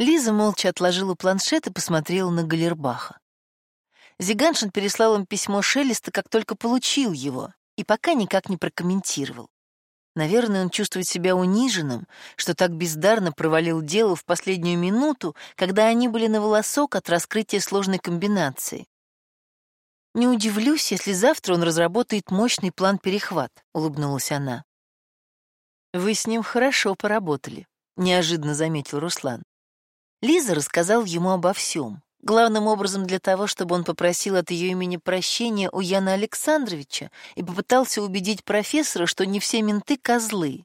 Лиза молча отложила планшет и посмотрела на Галербаха. Зиганшин переслал им письмо Шелеста, как только получил его, и пока никак не прокомментировал. Наверное, он чувствует себя униженным, что так бездарно провалил дело в последнюю минуту, когда они были на волосок от раскрытия сложной комбинации. «Не удивлюсь, если завтра он разработает мощный план перехват», — улыбнулась она. «Вы с ним хорошо поработали», — неожиданно заметил Руслан. Лиза рассказал ему обо всем, главным образом для того, чтобы он попросил от ее имени прощения у Яна Александровича и попытался убедить профессора, что не все менты — козлы.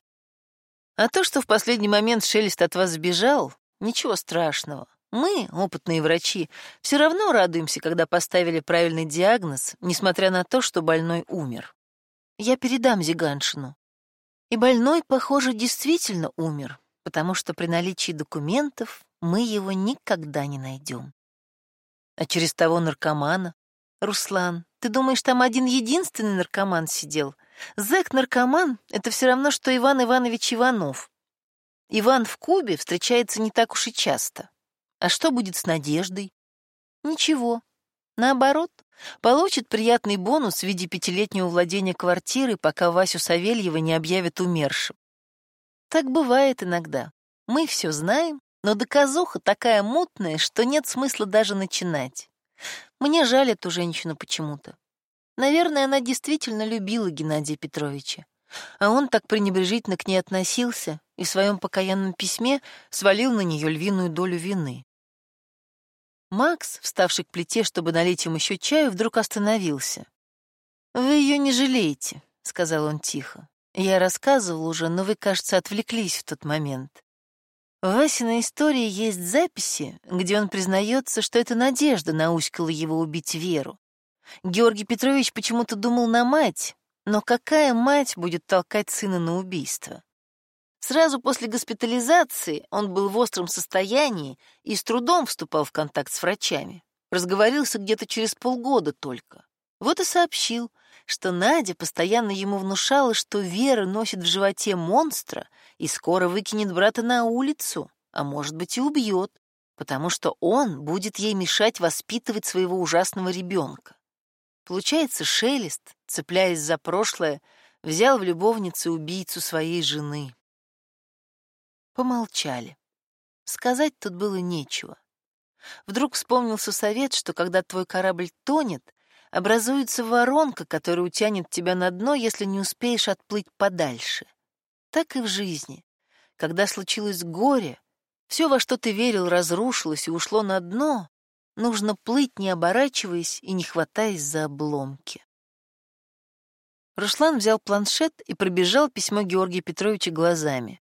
А то, что в последний момент Шелест от вас сбежал, ничего страшного. Мы, опытные врачи, все равно радуемся, когда поставили правильный диагноз, несмотря на то, что больной умер. Я передам Зиганшину. И больной, похоже, действительно умер, потому что при наличии документов мы его никогда не найдем. А через того наркомана? Руслан, ты думаешь, там один единственный наркоман сидел? Зэк-наркоман — это все равно, что Иван Иванович Иванов. Иван в Кубе встречается не так уж и часто. А что будет с Надеждой? Ничего. Наоборот, получит приятный бонус в виде пятилетнего владения квартиры, пока Васю Савельева не объявят умершим. Так бывает иногда. Мы все знаем, но доказуха такая мутная, что нет смысла даже начинать. Мне жаль эту женщину почему-то. Наверное, она действительно любила Геннадия Петровича. А он так пренебрежительно к ней относился и в своем покаянном письме свалил на нее львиную долю вины. Макс, вставший к плите, чтобы налить им еще чаю, вдруг остановился. «Вы ее не жалеете», — сказал он тихо. «Я рассказывал уже, но вы, кажется, отвлеклись в тот момент. В Васиной истории есть записи, где он признается, что это Надежда науськала его убить Веру. Георгий Петрович почему-то думал на мать, но какая мать будет толкать сына на убийство? Сразу после госпитализации он был в остром состоянии и с трудом вступал в контакт с врачами. Разговорился где-то через полгода только. Вот и сообщил, что Надя постоянно ему внушала, что Вера носит в животе монстра и скоро выкинет брата на улицу, а может быть и убьет, потому что он будет ей мешать воспитывать своего ужасного ребенка. Получается, Шелест, цепляясь за прошлое, взял в любовнице убийцу своей жены. Помолчали. Сказать тут было нечего. Вдруг вспомнился совет, что когда твой корабль тонет, образуется воронка, которая утянет тебя на дно, если не успеешь отплыть подальше. Так и в жизни. Когда случилось горе, все, во что ты верил, разрушилось и ушло на дно, нужно плыть, не оборачиваясь и не хватаясь за обломки. Руслан взял планшет и пробежал письмо Георгия Петровича глазами.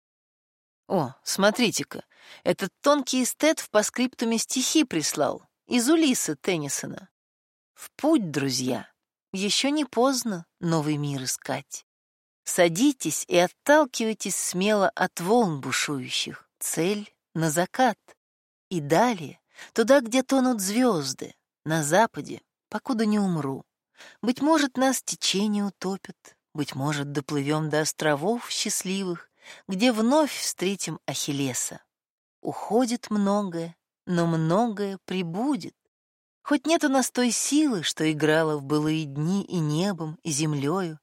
«О, смотрите-ка, этот тонкий эстет в паскриптуме стихи прислал, из Улиса Теннисона. В путь, друзья, еще не поздно новый мир искать. Садитесь и отталкивайтесь смело от волн бушующих. Цель — на закат. И далее, туда, где тонут звезды, на западе, покуда не умру. Быть может, нас течение утопит, быть может, доплывем до островов счастливых, где вновь встретим Ахиллеса. Уходит многое, но многое прибудет. Хоть нет у нас той силы, что играла в былые дни и небом, и землею,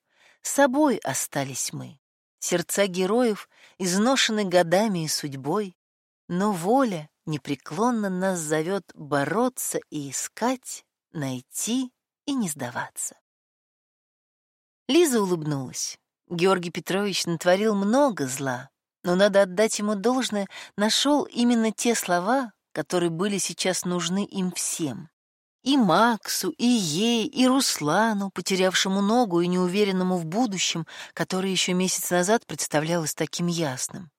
собой остались мы. Сердца героев изношены годами и судьбой, но воля непреклонно нас зовет бороться и искать, найти и не сдаваться. Лиза улыбнулась. Георгий Петрович натворил много зла, но надо отдать ему должное, нашел именно те слова, которые были сейчас нужны им всем. И Максу, и ей, и Руслану, потерявшему ногу и неуверенному в будущем, которое еще месяц назад представлялось таким ясным.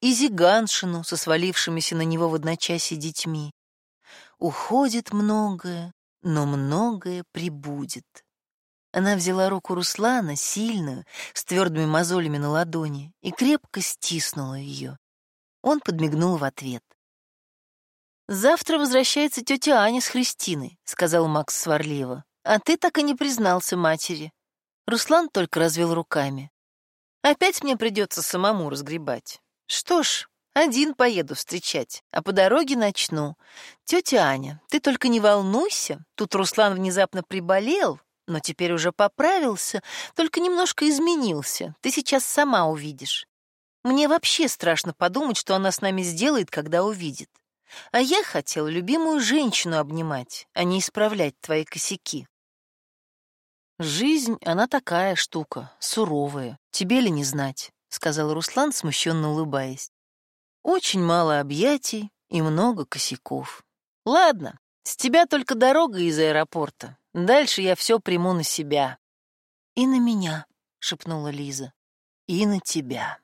И Зиганшину со свалившимися на него в одночасье детьми. Уходит многое, но многое прибудет. Она взяла руку Руслана, сильную, с твердыми мозолями на ладони, и крепко стиснула ее. Он подмигнул в ответ. «Завтра возвращается тетя Аня с Христиной», — сказал Макс сварливо. «А ты так и не признался матери». Руслан только развел руками. «Опять мне придется самому разгребать. Что ж, Один поеду встречать, а по дороге начну. Тетя Аня, ты только не волнуйся. Тут Руслан внезапно приболел, но теперь уже поправился, только немножко изменился. Ты сейчас сама увидишь. Мне вообще страшно подумать, что она с нами сделает, когда увидит. А я хотел любимую женщину обнимать, а не исправлять твои косяки. Жизнь, она такая штука, суровая. Тебе ли не знать? — сказал Руслан, смущенно улыбаясь. Очень мало объятий и много косяков. Ладно, с тебя только дорога из аэропорта. Дальше я все приму на себя. И на меня, шепнула Лиза. И на тебя.